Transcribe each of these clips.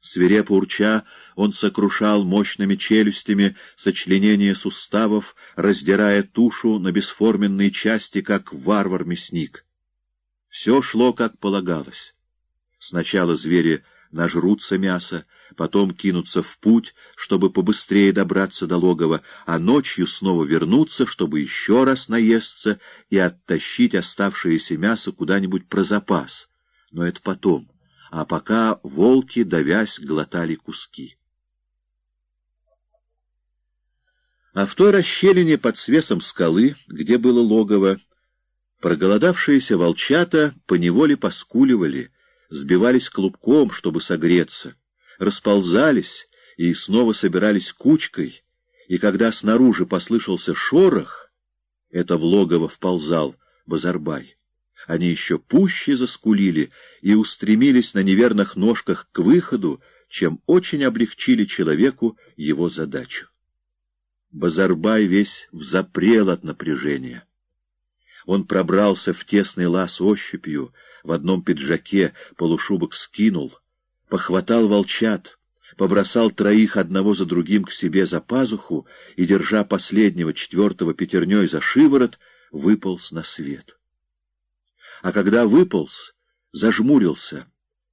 Свирепо урча, он сокрушал мощными челюстями сочленение суставов, раздирая тушу на бесформенные части, как варвар-мясник. Все шло, как полагалось. Сначала звери нажрутся мяса, потом кинутся в путь, чтобы побыстрее добраться до логова, а ночью снова вернуться, чтобы еще раз наесться и оттащить оставшееся мясо куда-нибудь про запас. Но это потом, а пока волки, давясь, глотали куски. А в той расщелине под свесом скалы, где было логово, проголодавшиеся волчата поневоле поскуливали, сбивались клубком, чтобы согреться, расползались и снова собирались кучкой, и когда снаружи послышался шорох, это в логово вползал Базарбай. Они еще пуще заскулили и устремились на неверных ножках к выходу, чем очень облегчили человеку его задачу. Базарбай весь взапрел от напряжения. Он пробрался в тесный лаз ощупью, в одном пиджаке полушубок скинул, похватал волчат, побросал троих одного за другим к себе за пазуху и, держа последнего четвертого пятерней за шиворот, выполз на свет. А когда выполз, зажмурился,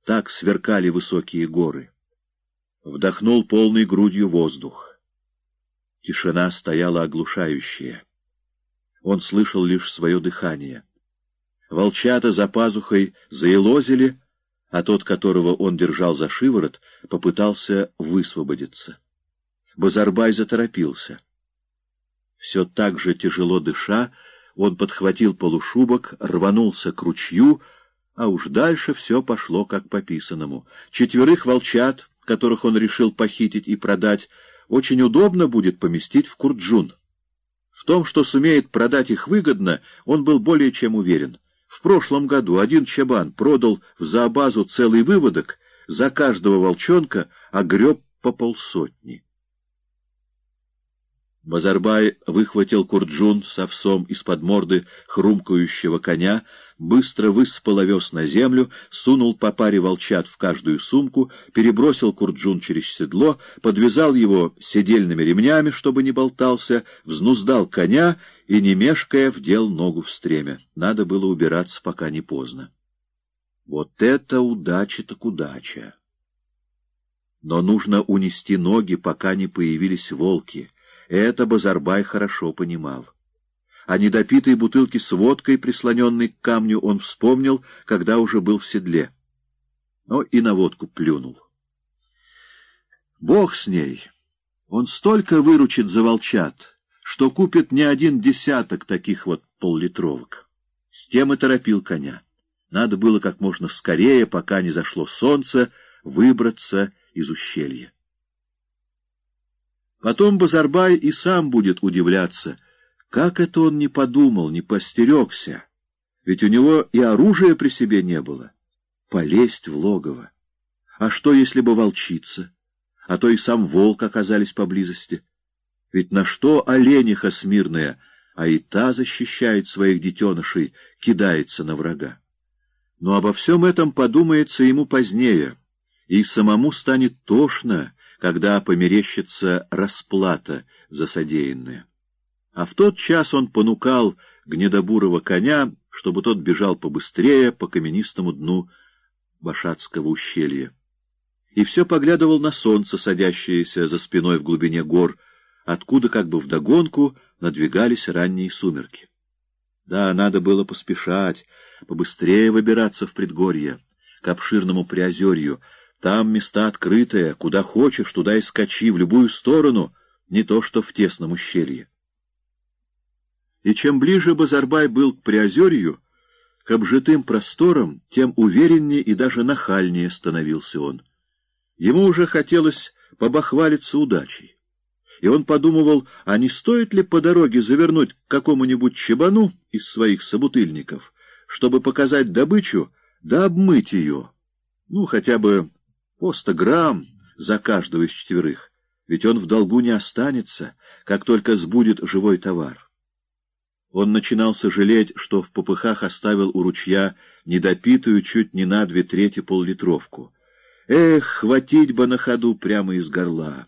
так сверкали высокие горы. Вдохнул полной грудью воздух. Тишина стояла оглушающая. Он слышал лишь свое дыхание. Волчата за пазухой заелозили, а тот, которого он держал за шиворот, попытался высвободиться. Базарбай заторопился. Все так же тяжело дыша, он подхватил полушубок, рванулся к ручью, а уж дальше все пошло как по писанному. Четверых волчат, которых он решил похитить и продать, очень удобно будет поместить в Курджун. В том, что сумеет продать их выгодно, он был более чем уверен. В прошлом году один чабан продал в зообазу целый выводок, за каждого волчонка огреб по полсотни. Базарбай выхватил курджун с овсом из-под морды хрумкающего коня, быстро высыпал овес на землю, сунул по паре волчат в каждую сумку, перебросил курджун через седло, подвязал его седельными ремнями, чтобы не болтался, взнуздал коня и, не мешкая, вдел ногу в стремя. Надо было убираться, пока не поздно. Вот это удача так удача! Но нужно унести ноги, пока не появились волки — это Базарбай хорошо понимал. О недопитой бутылке с водкой, прислоненной к камню, он вспомнил, когда уже был в седле. Но и на водку плюнул. Бог с ней! Он столько выручит за волчат, что купит не один десяток таких вот поллитровок. С тем и торопил коня. Надо было как можно скорее, пока не зашло солнце, выбраться из ущелья. Потом Базарбай и сам будет удивляться, как это он не подумал, не постерегся, ведь у него и оружия при себе не было. Полезть в логово. А что, если бы волчица? А то и сам волк оказались поблизости. Ведь на что олениха смирная, а и та защищает своих детенышей, кидается на врага. Но обо всем этом подумается ему позднее, и самому станет тошно, когда померещится расплата за содеянное. А в тот час он понукал гнедобурого коня, чтобы тот бежал побыстрее по каменистому дну Башатского ущелья. И все поглядывал на солнце, садящееся за спиной в глубине гор, откуда как бы вдогонку надвигались ранние сумерки. Да, надо было поспешать, побыстрее выбираться в предгорье, к обширному приозерью, там места открытые, куда хочешь, туда и скачи, в любую сторону, не то что в тесном ущелье. И чем ближе Базарбай был к Приозерью, к обжитым просторам, тем увереннее и даже нахальнее становился он. Ему уже хотелось побахвалиться удачей. И он подумывал, а не стоит ли по дороге завернуть к какому-нибудь чебану из своих собутыльников, чтобы показать добычу да обмыть ее, ну, хотя бы по сто грамм за каждого из четверых, ведь он в долгу не останется, как только сбудет живой товар. Он начинал сожалеть, что в попыхах оставил у ручья недопитую чуть не на две трети поллитровку. Эх, хватить бы на ходу прямо из горла!